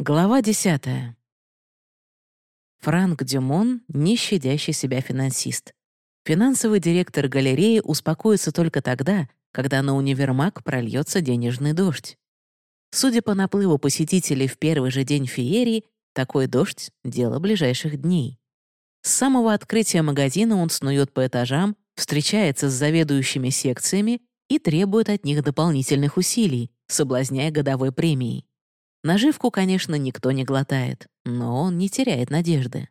Глава десятая. Франк Дюмон — не щадящий себя финансист. Финансовый директор галереи успокоится только тогда, когда на универмаг прольется денежный дождь. Судя по наплыву посетителей в первый же день феерии, такой дождь — дело ближайших дней. С самого открытия магазина он снует по этажам, встречается с заведующими секциями и требует от них дополнительных усилий, соблазняя годовой премией. Наживку, конечно, никто не глотает, но он не теряет надежды.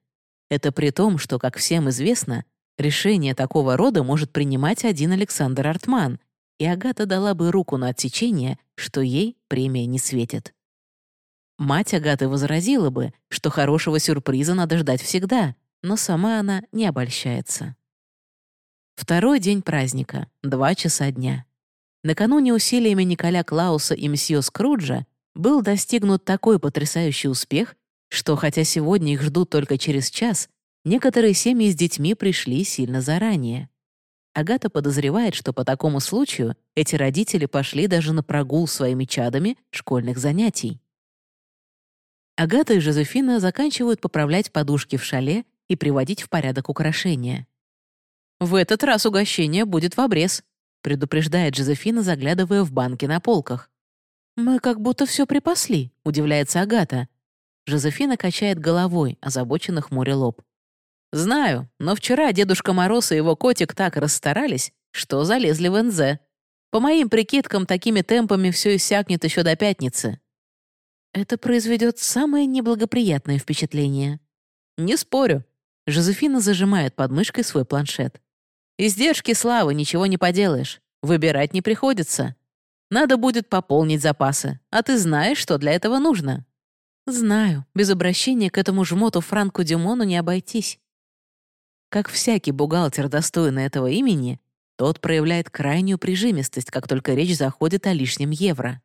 Это при том, что, как всем известно, решение такого рода может принимать один Александр Артман, и Агата дала бы руку на отсечение, что ей премия не светит. Мать Агаты возразила бы, что хорошего сюрприза надо ждать всегда, но сама она не обольщается. Второй день праздника, два часа дня. Накануне усилиями Николя Клауса и мсье Скруджа был достигнут такой потрясающий успех, что хотя сегодня их ждут только через час, некоторые семьи с детьми пришли сильно заранее. Агата подозревает, что по такому случаю эти родители пошли даже на прогул своими чадами школьных занятий. Агата и Жозефина заканчивают поправлять подушки в шале и приводить в порядок украшения. «В этот раз угощение будет в обрез», предупреждает Жозефина, заглядывая в банки на полках. «Мы как будто все припасли», — удивляется Агата. Жозефина качает головой, озабоченно хмуря лоб. «Знаю, но вчера Дедушка Мороз и его котик так расстарались, что залезли в НЗ. По моим прикидкам, такими темпами все иссякнет еще до пятницы». «Это произведет самое неблагоприятное впечатление». «Не спорю». Жозефина зажимает под мышкой свой планшет. «Издержки славы, ничего не поделаешь. Выбирать не приходится. Надо будет пополнить запасы. А ты знаешь, что для этого нужно?» «Знаю. Без обращения к этому жмоту Франку Дюмону не обойтись». Как всякий бухгалтер, достойный этого имени, тот проявляет крайнюю прижимистость, как только речь заходит о лишнем евро.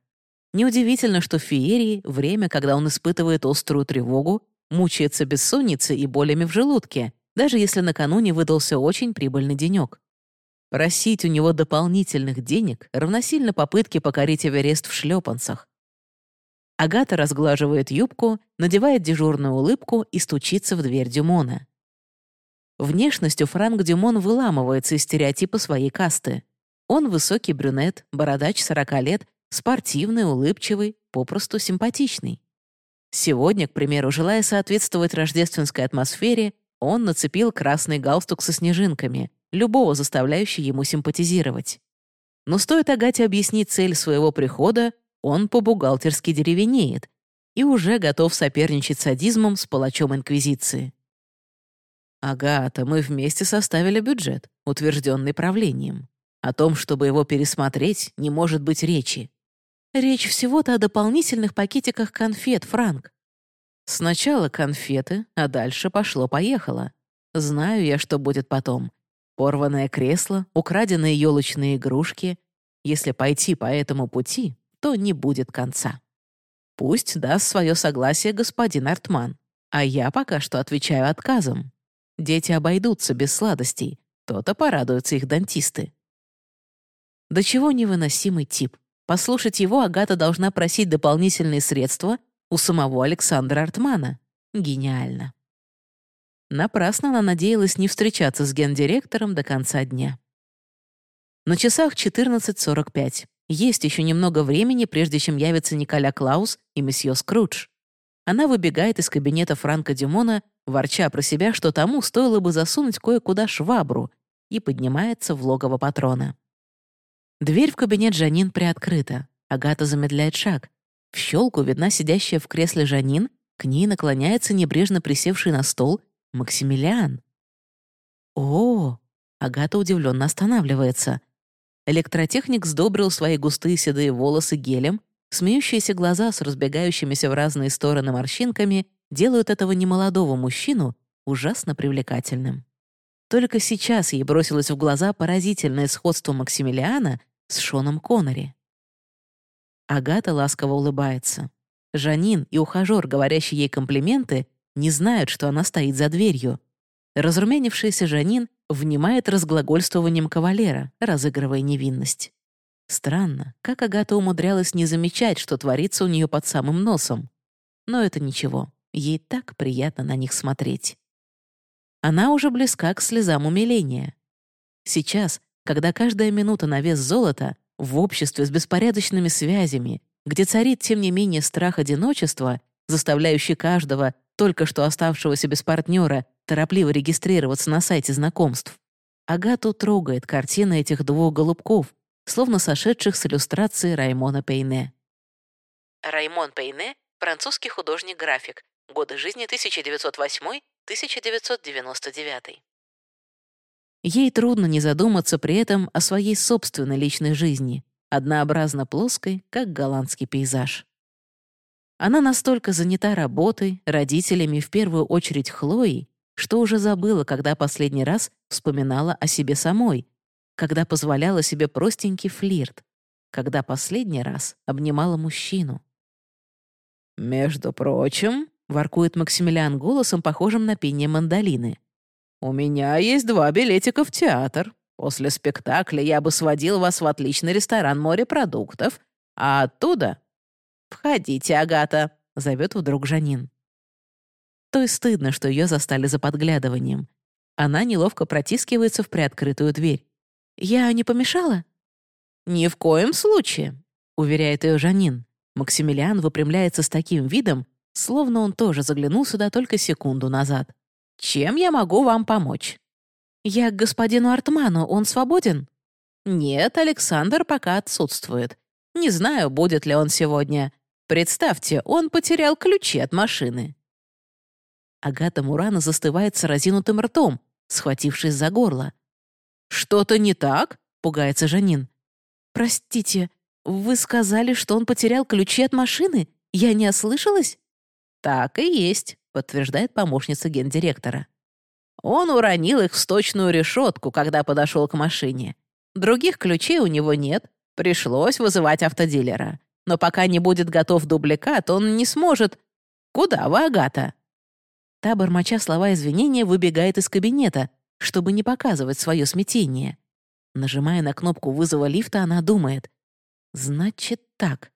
Неудивительно, что в феерии время, когда он испытывает острую тревогу, мучается бессонницей и болями в желудке, даже если накануне выдался очень прибыльный денек. Просить у него дополнительных денег равносильно попытке покорить Эверест в шлепанцах. Агата разглаживает юбку, надевает дежурную улыбку и стучится в дверь Дюмона. Внешностью Франк Дюмон выламывается из стереотипа своей касты. Он высокий брюнет, бородач 40 лет, спортивный, улыбчивый, попросту симпатичный. Сегодня, к примеру, желая соответствовать рождественской атмосфере, он нацепил красный галстук со снежинками — любого заставляющий ему симпатизировать. Но стоит Агате объяснить цель своего прихода, он по-бухгалтерски деревенеет и уже готов соперничать садизмом с палачом Инквизиции. «Агата, мы вместе составили бюджет, утвержденный правлением. О том, чтобы его пересмотреть, не может быть речи. Речь всего-то о дополнительных пакетиках конфет, Франк. Сначала конфеты, а дальше пошло-поехало. Знаю я, что будет потом. Порванное кресло, украденные елочные игрушки. Если пойти по этому пути, то не будет конца. Пусть даст свое согласие господин Артман, а я пока что отвечаю отказом. Дети обойдутся без сладостей, то-то порадуются их дантисты. До чего невыносимый тип. Послушать его Агата должна просить дополнительные средства у самого Александра Артмана. Гениально. Напрасно она надеялась не встречаться с гендиректором до конца дня. На часах 14.45. Есть еще немного времени, прежде чем явится Николя Клаус и месье Скрудж. Она выбегает из кабинета Франка Дюмона, ворча про себя, что тому стоило бы засунуть кое-куда швабру, и поднимается в логово патрона. Дверь в кабинет Жанин приоткрыта. Агата замедляет шаг. В щелку видна сидящая в кресле Жанин, к ней наклоняется небрежно присевший на стол Максимилиан. О, Агата удивленно останавливается. Электротехник сдобрил свои густые седые волосы гелем, смеющиеся глаза с разбегающимися в разные стороны морщинками делают этого немолодого мужчину ужасно привлекательным. Только сейчас ей бросилось в глаза поразительное сходство Максимилиана с Шоном Коннери. Агата ласково улыбается. Жанин и ухажер, говорящий ей комплименты, не знают, что она стоит за дверью. Разрумянившийся Жанин внимает разглагольствованием кавалера, разыгрывая невинность. Странно, как Агата умудрялась не замечать, что творится у нее под самым носом. но это ничего. Ей так приятно на них смотреть. Она уже близка к слезам умиления. Сейчас, когда каждая минута на вес золота, в обществе с беспорядочными связями, где царит, тем не менее, страх одиночества, заставляющий каждого, только что оставшегося без партнера, торопливо регистрироваться на сайте знакомств, Агату трогает картина этих двух голубков, словно сошедших с иллюстрации Раймона Пейне. Раймон Пейне — французский художник-график, годы жизни 1908-1999. Ей трудно не задуматься при этом о своей собственной личной жизни, однообразно плоской, как голландский пейзаж. Она настолько занята работой, родителями, в первую очередь Хлоей, что уже забыла, когда последний раз вспоминала о себе самой, когда позволяла себе простенький флирт, когда последний раз обнимала мужчину. «Между прочим», — воркует Максимилиан голосом, похожим на пение мандолины, «у меня есть два билетика в театр. После спектакля я бы сводил вас в отличный ресторан морепродуктов, а оттуда...» «Входите, Агата», — зовет вдруг Жанин. То и стыдно, что ее застали за подглядыванием. Она неловко протискивается в приоткрытую дверь. «Я не помешала?» «Ни в коем случае», — уверяет ее Жанин. Максимилиан выпрямляется с таким видом, словно он тоже заглянул сюда только секунду назад. «Чем я могу вам помочь?» «Я к господину Артману, он свободен?» «Нет, Александр пока отсутствует. Не знаю, будет ли он сегодня. Представьте, он потерял ключи от машины». Агата Мурана застывает с разинутым ртом, схватившись за горло. «Что-то не так?» — пугается Жанин. «Простите, вы сказали, что он потерял ключи от машины? Я не ослышалась?» «Так и есть», — подтверждает помощница гендиректора. Он уронил их в сточную решетку, когда подошел к машине. Других ключей у него нет, пришлось вызывать автодилера. Но пока не будет готов дубликат, он не сможет... Куда вы, Агата?» Та, бормоча слова извинения, выбегает из кабинета, чтобы не показывать свое смятение. Нажимая на кнопку вызова лифта, она думает. «Значит так.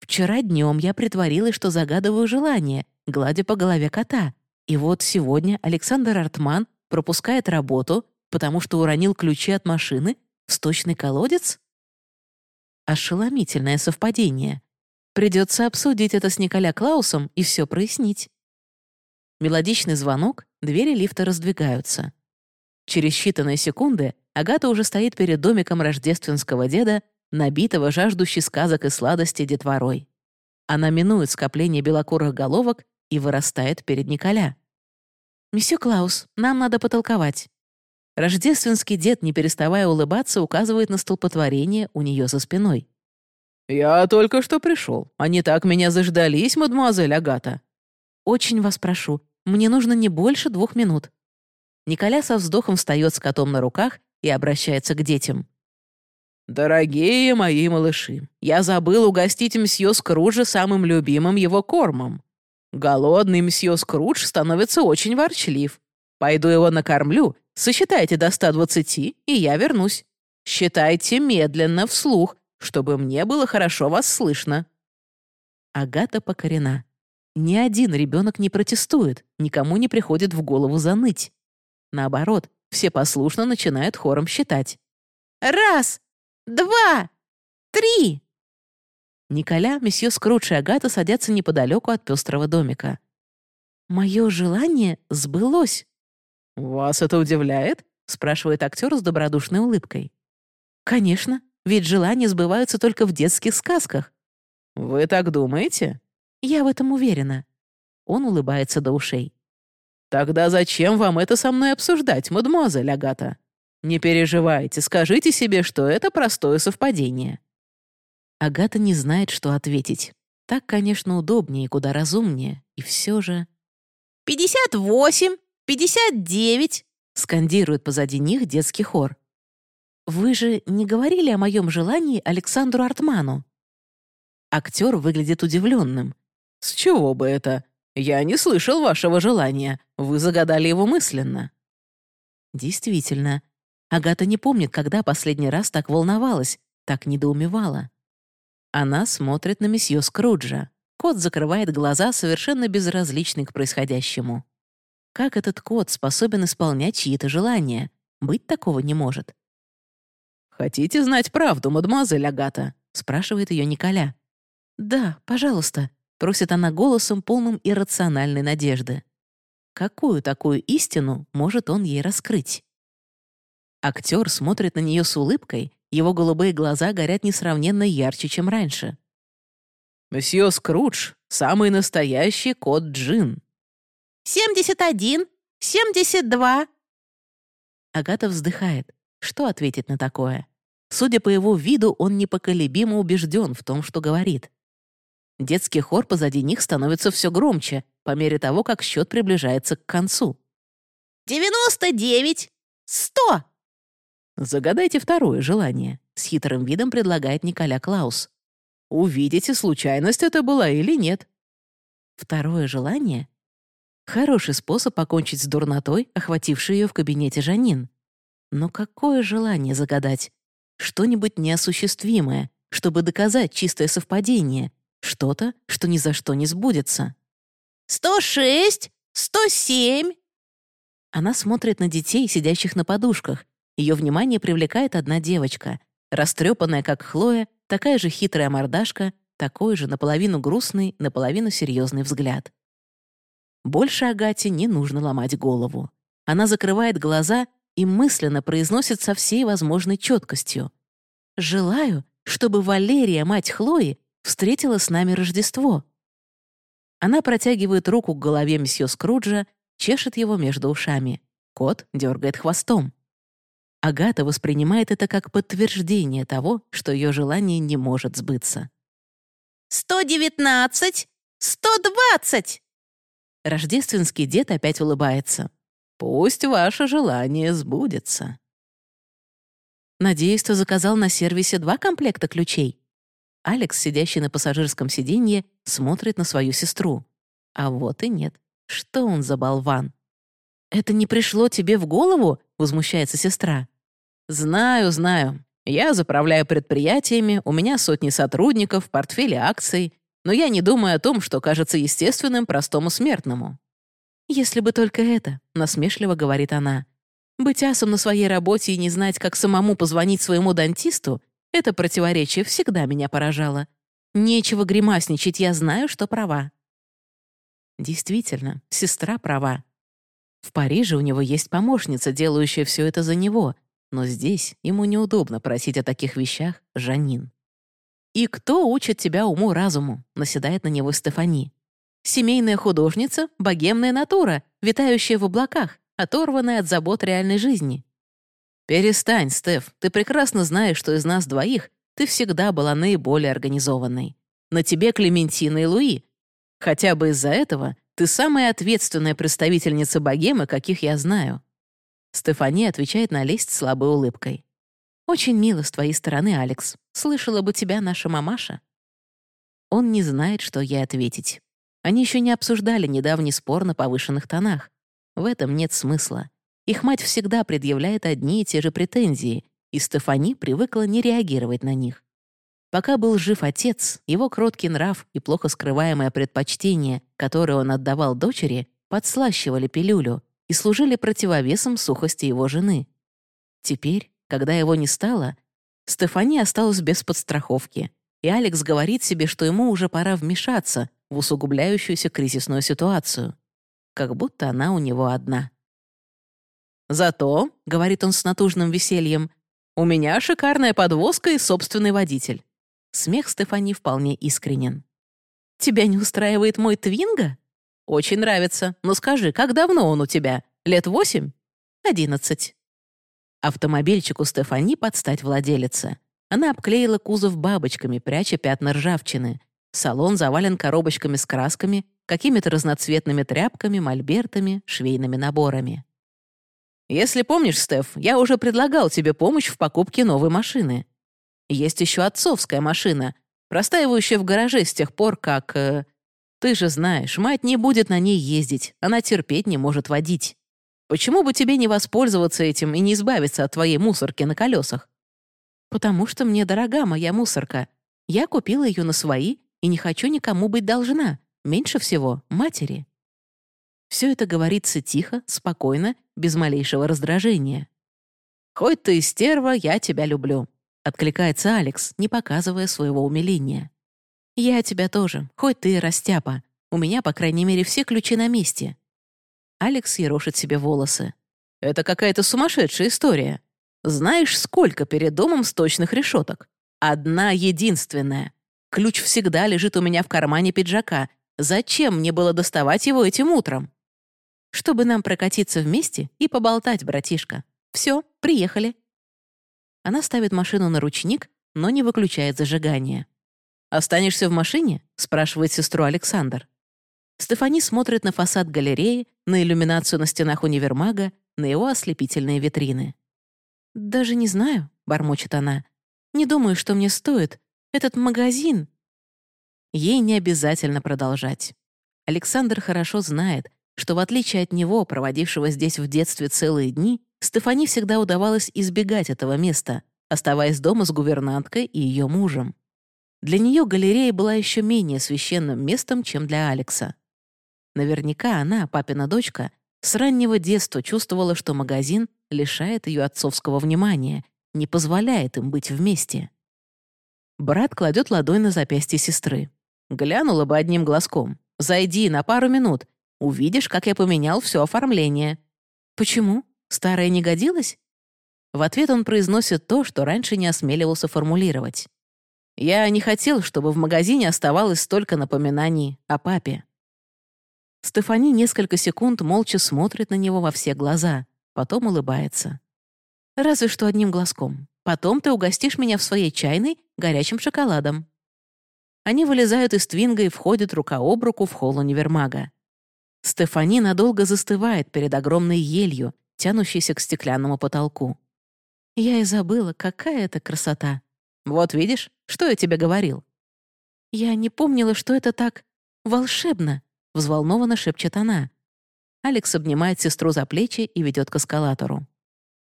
Вчера днем я притворилась, что загадываю желание, гладя по голове кота. И вот сегодня Александр Артман пропускает работу, потому что уронил ключи от машины в сточный колодец?» Ошеломительное совпадение. Придется обсудить это с Николя Клаусом и все прояснить. Мелодичный звонок, двери лифта раздвигаются. Через считанные секунды Агата уже стоит перед домиком рождественского деда, набитого жаждущей сказок и сладости детворой. Она минует скопление белокурых головок и вырастает перед Николя. «Месье Клаус, нам надо потолковать». Рождественский дед, не переставая улыбаться, указывает на столпотворение у нее за спиной. «Я только что пришел. Они так меня заждались, мадемуазель Агата». «Очень вас прошу, мне нужно не больше двух минут». Николя со вздохом встает с котом на руках и обращается к детям. «Дорогие мои малыши, я забыл угостить мсье Скруджа самым любимым его кормом. Голодный мсье Скрудж становится очень ворчлив. Пойду его накормлю, сосчитайте до 120, и я вернусь. Считайте медленно, вслух, чтобы мне было хорошо вас слышно». Агата покорена. Ни один ребенок не протестует, никому не приходит в голову заныть. Наоборот, все послушно начинают хором считать. «Раз! Два! Три!» Николя, месье Скрудж и Агата садятся неподалеку от пестрого домика. «Мое желание сбылось». «Вас это удивляет?» — спрашивает актер с добродушной улыбкой. «Конечно, ведь желания сбываются только в детских сказках». «Вы так думаете?» Я в этом уверена». Он улыбается до ушей. «Тогда зачем вам это со мной обсуждать, мадемуазель Агата? Не переживайте, скажите себе, что это простое совпадение». Агата не знает, что ответить. Так, конечно, удобнее и куда разумнее, и все же... «Пятьдесят восемь! Пятьдесят девять!» — скандирует позади них детский хор. «Вы же не говорили о моем желании Александру Артману?» Актер выглядит удивленным. «С чего бы это? Я не слышал вашего желания. Вы загадали его мысленно». Действительно, Агата не помнит, когда последний раз так волновалась, так недоумевала. Она смотрит на месье Скруджа. Кот закрывает глаза, совершенно безразличный к происходящему. Как этот кот способен исполнять чьи-то желания? Быть такого не может. «Хотите знать правду, мадемуазель Агата?» — спрашивает ее Николя. «Да, пожалуйста», — просит она голосом, полным иррациональной надежды. Какую такую истину может он ей раскрыть? Актер смотрит на нее с улыбкой, его голубые глаза горят несравненно ярче, чем раньше. «Месье Скрудж — самый настоящий кот Джин». «Семьдесят один! Семьдесят два!» Агата вздыхает. Что ответить на такое? Судя по его виду, он непоколебимо убежден в том, что говорит. Детский хор позади них становится все громче, по мере того, как счет приближается к концу. «Девяносто девять! Сто!» «Загадайте второе желание», — с хитрым видом предлагает Николя Клаус. «Увидите, случайность это была или нет». Второе желание? Хороший способ покончить с дурнотой, охватившей ее в кабинете Жанин. Но какое желание загадать? Что-нибудь неосуществимое, чтобы доказать чистое совпадение, что-то, что ни за что не сбудется. «Сто шесть! Сто семь!» Она смотрит на детей, сидящих на подушках. Ее внимание привлекает одна девочка, растрепанная, как Хлоя, такая же хитрая мордашка, такой же наполовину грустный, наполовину серьезный взгляд. Больше Агате не нужно ломать голову. Она закрывает глаза и мысленно произносит со всей возможной четкостью. «Желаю, чтобы Валерия, мать Хлои, встретила с нами Рождество». Она протягивает руку к голове месье Скруджа, чешет его между ушами. Кот дергает хвостом. Агата воспринимает это как подтверждение того, что ее желание не может сбыться. «Сто девятнадцать! Сто двадцать!» Рождественский дед опять улыбается. «Пусть ваше желание сбудется». «Надеюсь, ты заказал на сервисе два комплекта ключей?» Алекс, сидящий на пассажирском сиденье, смотрит на свою сестру. А вот и нет. Что он за болван? «Это не пришло тебе в голову?» — возмущается сестра. «Знаю, знаю. Я заправляю предприятиями, у меня сотни сотрудников, портфели акций, но я не думаю о том, что кажется естественным простому смертному». «Если бы только это», — насмешливо говорит она. «Быть асом на своей работе и не знать, как самому позвонить своему дантисту — это противоречие всегда меня поражало. Нечего гримасничать, я знаю, что права». Действительно, сестра права. В Париже у него есть помощница, делающая все это за него, но здесь ему неудобно просить о таких вещах Жанин. «И кто учит тебя уму-разуму?» — наседает на него Стефани. «Семейная художница, богемная натура, витающая в облаках, оторванная от забот реальной жизни». «Перестань, Стеф, ты прекрасно знаешь, что из нас двоих ты всегда была наиболее организованной. На тебе Клементина и Луи. Хотя бы из-за этого ты самая ответственная представительница богемы, каких я знаю. Стефани отвечает на лесть слабой улыбкой. «Очень мило с твоей стороны, Алекс. Слышала бы тебя наша мамаша». Он не знает, что ей ответить. Они еще не обсуждали недавний спор на повышенных тонах. В этом нет смысла. Их мать всегда предъявляет одни и те же претензии, и Стефани привыкла не реагировать на них. Пока был жив отец, его кроткий нрав и плохо скрываемое предпочтение, которое он отдавал дочери, подслащивали пилюлю, и служили противовесом сухости его жены. Теперь, когда его не стало, Стефани осталась без подстраховки, и Алекс говорит себе, что ему уже пора вмешаться в усугубляющуюся кризисную ситуацию. Как будто она у него одна. «Зато», — говорит он с натужным весельем, «у меня шикарная подвозка и собственный водитель». Смех Стефани вполне искренен. «Тебя не устраивает мой твинга?» «Очень нравится. Но скажи, как давно он у тебя? Лет восемь?» «Одиннадцать». Автомобильчик у Стефани подстать владелице. Она обклеила кузов бабочками, пряча пятна ржавчины. Салон завален коробочками с красками, какими-то разноцветными тряпками, мольбертами, швейными наборами. «Если помнишь, Стеф, я уже предлагал тебе помощь в покупке новой машины. Есть еще отцовская машина, простаивающая в гараже с тех пор, как... Э, ты же знаешь, мать не будет на ней ездить, она терпеть не может водить. Почему бы тебе не воспользоваться этим и не избавиться от твоей мусорки на колесах? Потому что мне дорога моя мусорка. Я купила ее на свои и не хочу никому быть должна, меньше всего матери. Все это говорится тихо, спокойно, без малейшего раздражения. «Хоть ты и стерва, я тебя люблю», — откликается Алекс, не показывая своего умиления. «Я тебя тоже, хоть ты и растяпа. У меня, по крайней мере, все ключи на месте». Алекс ерошит себе волосы. «Это какая-то сумасшедшая история. Знаешь, сколько перед домом сточных решеток? Одна единственная. Ключ всегда лежит у меня в кармане пиджака. Зачем мне было доставать его этим утром? Чтобы нам прокатиться вместе и поболтать, братишка. Все, приехали. Она ставит машину на ручник, но не выключает зажигание. «Останешься в машине?» — спрашивает сестру Александр. Стефани смотрит на фасад галереи, на иллюминацию на стенах универмага, на его ослепительные витрины. «Даже не знаю», — бормочет она. «Не думаю, что мне стоит. Этот магазин...» Ей не обязательно продолжать. Александр хорошо знает, что в отличие от него, проводившего здесь в детстве целые дни, Стефани всегда удавалось избегать этого места, оставаясь дома с гувернанткой и ее мужем. Для нее галерея была еще менее священным местом, чем для Алекса. Наверняка она, папина дочка, с раннего детства чувствовала, что магазин лишает ее отцовского внимания, не позволяет им быть вместе. Брат кладет ладонь на запястье сестры. Глянула бы одним глазком. «Зайди на пару минут. Увидишь, как я поменял все оформление». «Почему? Старое не годилось?» В ответ он произносит то, что раньше не осмеливался формулировать. «Я не хотел, чтобы в магазине оставалось столько напоминаний о папе». Стефани несколько секунд молча смотрит на него во все глаза, потом улыбается. «Разве что одним глазком. Потом ты угостишь меня в своей чайной горячим шоколадом». Они вылезают из твинга и входят рука об руку в холл универмага. Стефани надолго застывает перед огромной елью, тянущейся к стеклянному потолку. Я и забыла, какая это красота. Вот видишь, что я тебе говорил. Я не помнила, что это так волшебно, взволнованно шепчет она. Алекс обнимает сестру за плечи и ведет к эскалатору.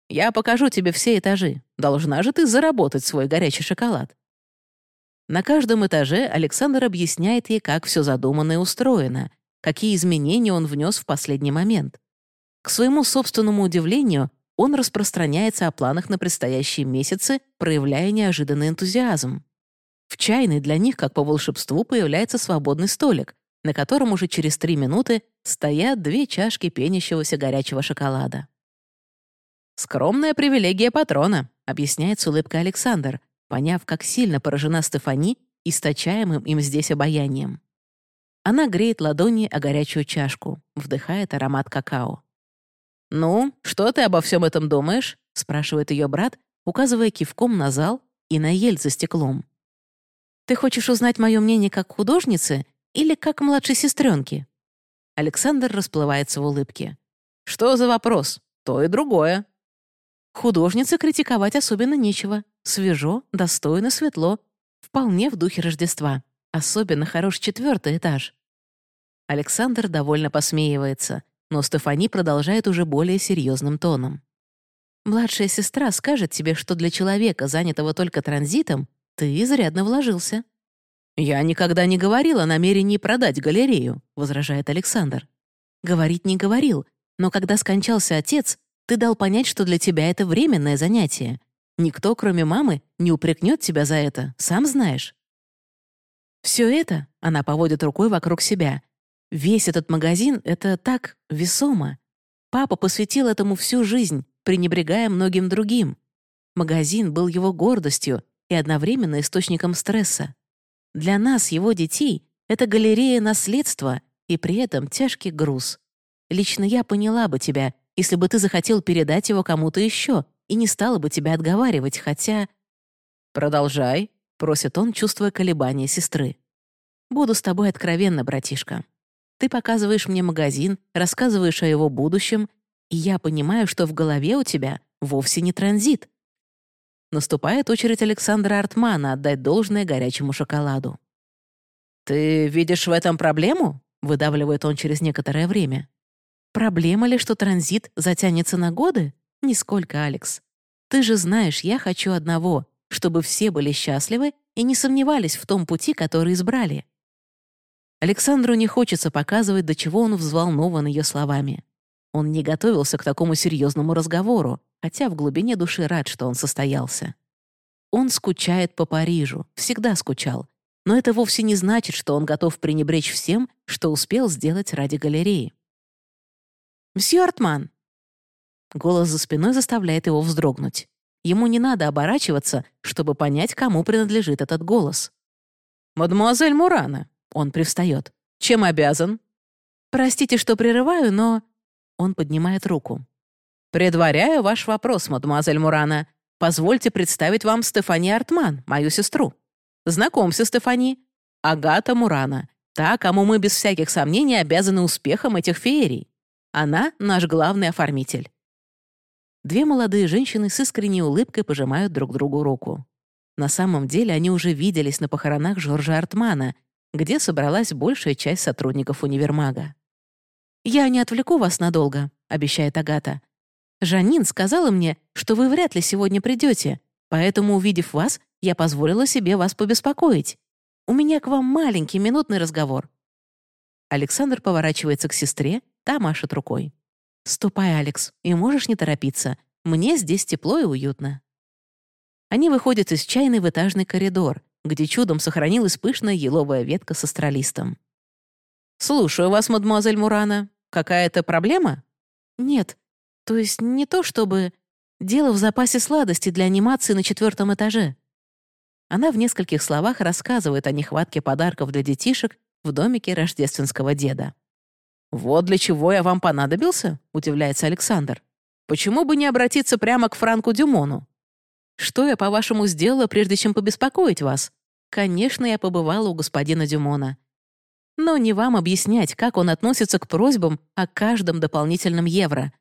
«Я покажу тебе все этажи. Должна же ты заработать свой горячий шоколад». На каждом этаже Александр объясняет ей, как все задумано и устроено, какие изменения он внес в последний момент. К своему собственному удивлению, он распространяется о планах на предстоящие месяцы, проявляя неожиданный энтузиазм. В чайной для них, как по волшебству, появляется свободный столик, на котором уже через три минуты стоят две чашки пенящегося горячего шоколада. «Скромная привилегия патрона», — объясняет с улыбкой Александр, поняв, как сильно поражена Стефани источаемым им здесь обаянием. Она греет ладони о горячую чашку, вдыхает аромат какао. «Ну, что ты обо всем этом думаешь?» — спрашивает ее брат, указывая кивком на зал и на ель за стеклом. «Ты хочешь узнать мое мнение как художницы или как младшей сестренки?» Александр расплывается в улыбке. «Что за вопрос? То и другое». Художнице критиковать особенно нечего. Свежо, достойно, светло. Вполне в духе Рождества. Особенно хорош четвертый этаж. Александр довольно посмеивается, но Стефани продолжает уже более серьезным тоном. «Младшая сестра скажет тебе, что для человека, занятого только транзитом, ты изрядно вложился». «Я никогда не говорил о намерении продать галерею», — возражает Александр. «Говорить не говорил, но когда скончался отец, ты дал понять, что для тебя это временное занятие, Никто, кроме мамы, не упрекнет тебя за это, сам знаешь. Все это, она поводит рукой вокруг себя, весь этот магазин — это так весомо. Папа посвятил этому всю жизнь, пренебрегая многим другим. Магазин был его гордостью и одновременно источником стресса. Для нас, его детей, это галерея наследства и при этом тяжкий груз. Лично я поняла бы тебя, если бы ты захотел передать его кому-то еще, и не стала бы тебя отговаривать, хотя...» «Продолжай», — просит он, чувствуя колебания сестры. «Буду с тобой откровенна, братишка. Ты показываешь мне магазин, рассказываешь о его будущем, и я понимаю, что в голове у тебя вовсе не транзит». Наступает очередь Александра Артмана отдать должное горячему шоколаду. «Ты видишь в этом проблему?» — выдавливает он через некоторое время. «Проблема ли, что транзит затянется на годы? Нисколько, Алекс. Ты же знаешь, я хочу одного, чтобы все были счастливы и не сомневались в том пути, который избрали. Александру не хочется показывать, до чего он взволнован ее словами. Он не готовился к такому серьезному разговору, хотя в глубине души рад, что он состоялся. Он скучает по Парижу, всегда скучал, но это вовсе не значит, что он готов пренебречь всем, что успел сделать ради галереи. «Мсье Артман!» Голос за спиной заставляет его вздрогнуть. Ему не надо оборачиваться, чтобы понять, кому принадлежит этот голос. «Мадемуазель Мурана!» Он привстает. «Чем обязан?» «Простите, что прерываю, но...» Он поднимает руку. «Предваряю ваш вопрос, мадемуазель Мурана. Позвольте представить вам Стефани Артман, мою сестру. Знакомься, Стефани. Агата Мурана, та, кому мы без всяких сомнений обязаны успехом этих феерий. Она — наш главный оформитель». Две молодые женщины с искренней улыбкой пожимают друг другу руку. На самом деле они уже виделись на похоронах Жоржа Артмана, где собралась большая часть сотрудников универмага. «Я не отвлеку вас надолго», — обещает Агата. «Жанин сказала мне, что вы вряд ли сегодня придете, поэтому, увидев вас, я позволила себе вас побеспокоить. У меня к вам маленький минутный разговор». Александр поворачивается к сестре, та машет рукой. «Ступай, Алекс, и можешь не торопиться. Мне здесь тепло и уютно». Они выходят из чайной в этажный коридор, где чудом сохранилась пышная еловая ветка с астролистом. «Слушаю вас, мадемуазель Мурана. Какая-то проблема?» «Нет. То есть не то чтобы... Дело в запасе сладости для анимации на четвертом этаже». Она в нескольких словах рассказывает о нехватке подарков для детишек в домике рождественского деда. «Вот для чего я вам понадобился?» — удивляется Александр. «Почему бы не обратиться прямо к Франку Дюмону? Что я, по-вашему, сделала, прежде чем побеспокоить вас? Конечно, я побывала у господина Дюмона. Но не вам объяснять, как он относится к просьбам о каждом дополнительном евро.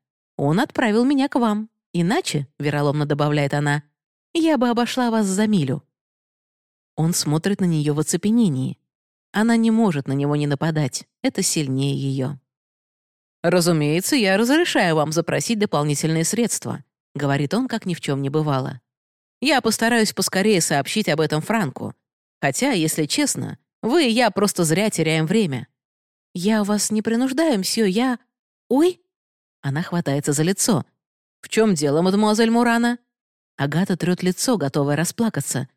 Он отправил меня к вам. Иначе, — вероломно добавляет она, — я бы обошла вас за милю. Он смотрит на нее в оцепенении. Она не может на него не нападать. Это сильнее ее. «Разумеется, я разрешаю вам запросить дополнительные средства», — говорит он, как ни в чем не бывало. «Я постараюсь поскорее сообщить об этом Франку. Хотя, если честно, вы и я просто зря теряем время». «Я вас не принуждаю, мсье, я...» «Ой!» Она хватается за лицо. «В чем дело, мадемуазель Мурана?» Агата трет лицо, готовая расплакаться.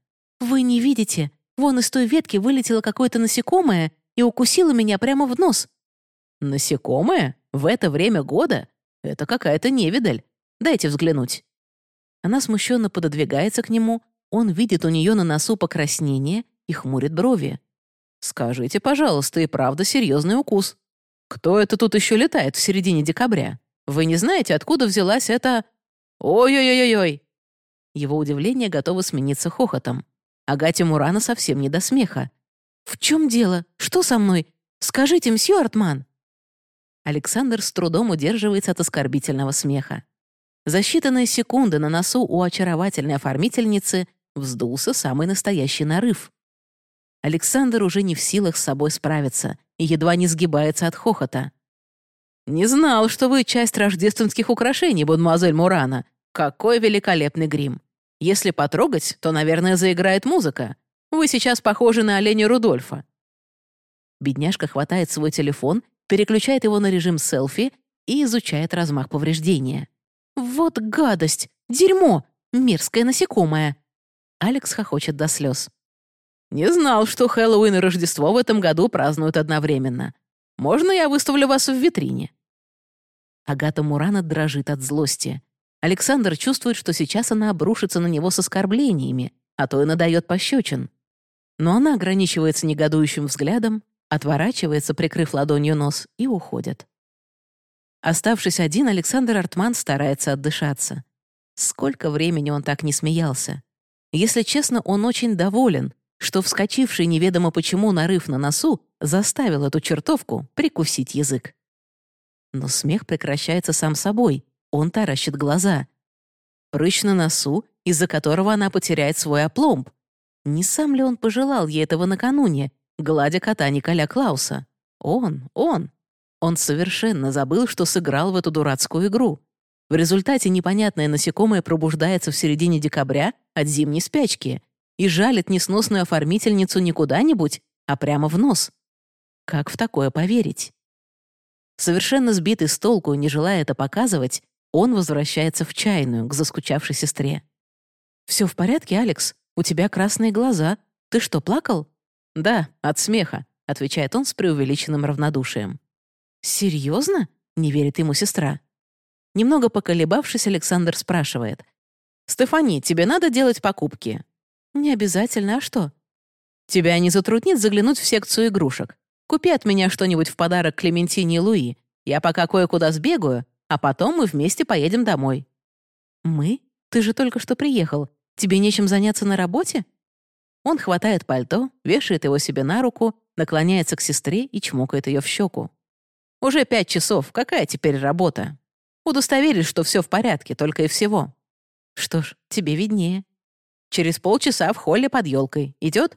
«Вы не видите? Вон из той ветки вылетело какое-то насекомое и укусило меня прямо в нос». «Насекомое? В это время года? Это какая-то невидаль. Дайте взглянуть». Она смущенно пододвигается к нему, он видит у нее на носу покраснение и хмурит брови. «Скажите, пожалуйста, и правда серьезный укус. Кто это тут еще летает в середине декабря? Вы не знаете, откуда взялась эта... Ой-ой-ой-ой!» Его удивление готово смениться хохотом. Агате Мурана совсем не до смеха. «В чем дело? Что со мной? Скажите, мсье Артман!» Александр с трудом удерживается от оскорбительного смеха. За считанные секунды на носу у очаровательной оформительницы вздулся самый настоящий нарыв. Александр уже не в силах с собой справиться и едва не сгибается от хохота. «Не знал, что вы часть рождественских украшений, мадемуазель Мурана. Какой великолепный грим! Если потрогать, то, наверное, заиграет музыка. Вы сейчас похожи на оленя Рудольфа». Бедняжка хватает свой телефон, переключает его на режим селфи и изучает размах повреждения. «Вот гадость! Дерьмо! Мерзкое насекомое!» Алекс хохочет до слез. «Не знал, что Хэллоуин и Рождество в этом году празднуют одновременно. Можно я выставлю вас в витрине?» Агата Мурана дрожит от злости. Александр чувствует, что сейчас она обрушится на него с оскорблениями, а то и надает пощечин. Но она ограничивается негодующим взглядом, отворачивается, прикрыв ладонью нос, и уходит. Оставшись один, Александр Артман старается отдышаться. Сколько времени он так не смеялся. Если честно, он очень доволен, что вскочивший неведомо почему нарыв на носу заставил эту чертовку прикусить язык. Но смех прекращается сам собой, он таращит глаза. Прыщ на носу, из-за которого она потеряет свой опломб. Не сам ли он пожелал ей этого накануне, гладя кота Николя Клауса? Он, он. Он совершенно забыл, что сыграл в эту дурацкую игру. В результате непонятное насекомое пробуждается в середине декабря от зимней спячки и жалит несносную оформительницу не куда-нибудь, а прямо в нос. Как в такое поверить? Совершенно сбитый с толку, не желая это показывать, он возвращается в чайную к заскучавшей сестре. «Все в порядке, Алекс? У тебя красные глаза. Ты что, плакал?» «Да, от смеха», — отвечает он с преувеличенным равнодушием. «Серьезно?» — не верит ему сестра. Немного поколебавшись, Александр спрашивает. «Стефани, тебе надо делать покупки?» «Не обязательно, а что?» «Тебя не затруднит заглянуть в секцию игрушек. Купи от меня что-нибудь в подарок Клементине и Луи. Я пока кое-куда сбегаю, а потом мы вместе поедем домой». «Мы? Ты же только что приехал. Тебе нечем заняться на работе?» Он хватает пальто, вешает его себе на руку, наклоняется к сестре и чмокает ее в щеку. «Уже пять часов. Какая теперь работа? Удостоверишь, что все в порядке, только и всего». «Что ж, тебе виднее». «Через полчаса в холле под елкой. Идет?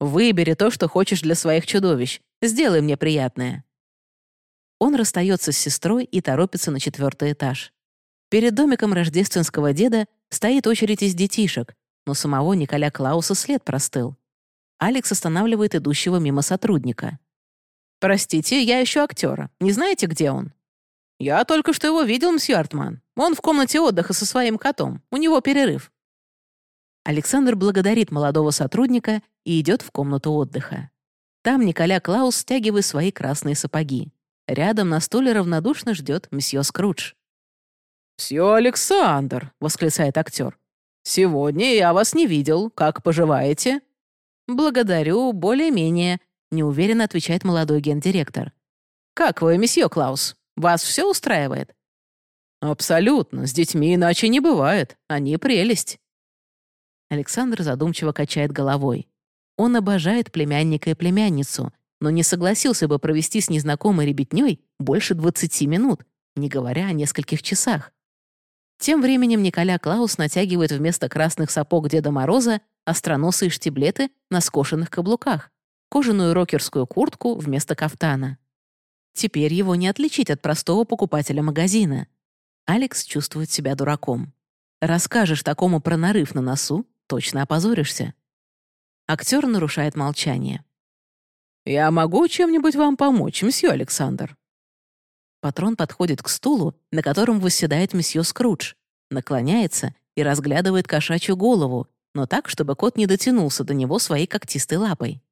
Выбери то, что хочешь для своих чудовищ. Сделай мне приятное». Он расстается с сестрой и торопится на четвертый этаж. Перед домиком рождественского деда стоит очередь из детишек, но самого Николя Клауса след простыл. Алекс останавливает идущего мимо сотрудника. «Простите, я ищу актера. Не знаете, где он?» «Я только что его видел, мсье Артман. Он в комнате отдыха со своим котом. У него перерыв». Александр благодарит молодого сотрудника и идет в комнату отдыха. Там Николя Клаус стягивает свои красные сапоги. Рядом на стуле равнодушно ждет мсье Скрудж. «Мсье Александр!» — восклицает актер. «Сегодня я вас не видел. Как поживаете?» «Благодарю, более-менее», — неуверенно отвечает молодой гендиректор. «Как вы, месье Клаус? Вас все устраивает?» «Абсолютно. С детьми иначе не бывает. Они прелесть». Александр задумчиво качает головой. Он обожает племянника и племянницу, но не согласился бы провести с незнакомой ребятней больше 20 минут, не говоря о нескольких часах. Тем временем Николя Клаус натягивает вместо красных сапог Деда Мороза остроносые штиблеты на скошенных каблуках, кожаную рокерскую куртку вместо кафтана. Теперь его не отличить от простого покупателя магазина. Алекс чувствует себя дураком. Расскажешь такому про нарыв на носу, точно опозоришься. Актер нарушает молчание. «Я могу чем-нибудь вам помочь, месье Александр?» Патрон подходит к стулу, на котором восседает месье Скрудж, наклоняется и разглядывает кошачью голову, но так, чтобы кот не дотянулся до него своей когтистой лапой.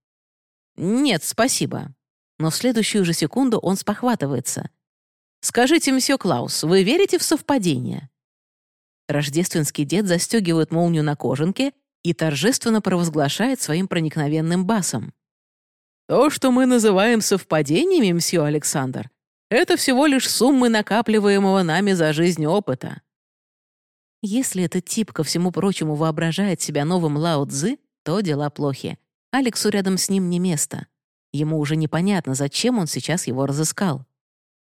«Нет, спасибо». Но в следующую же секунду он спохватывается. «Скажите, месье Клаус, вы верите в совпадение?» Рождественский дед застегивает молнию на кожанке и торжественно провозглашает своим проникновенным басом. «То, что мы называем совпадениями, мсье Александр, это всего лишь суммы накапливаемого нами за жизнь опыта. Если этот тип, ко всему прочему, воображает себя новым Лао Цзы, то дела плохи. Алексу рядом с ним не место. Ему уже непонятно, зачем он сейчас его разыскал.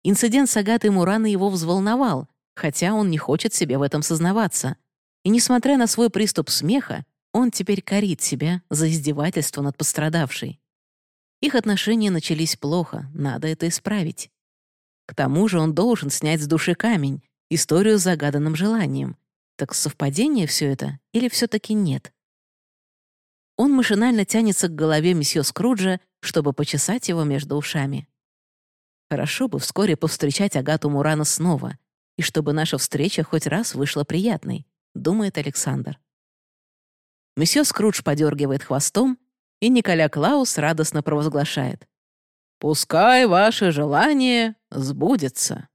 Инцидент с Агатой Мурана его взволновал, хотя он не хочет себе в этом сознаваться. И несмотря на свой приступ смеха, он теперь корит себя за издевательство над пострадавшей. Их отношения начались плохо, надо это исправить. К тому же он должен снять с души камень, историю с загаданным желанием. Так совпадение все это или все таки нет? Он машинально тянется к голове месье Скруджа, чтобы почесать его между ушами. Хорошо бы вскоре повстречать Агату Мурана снова, и чтобы наша встреча хоть раз вышла приятной, думает Александр. Месье Скрудж подергивает хвостом, и Николя Клаус радостно провозглашает. Пускай ваше желание сбудется.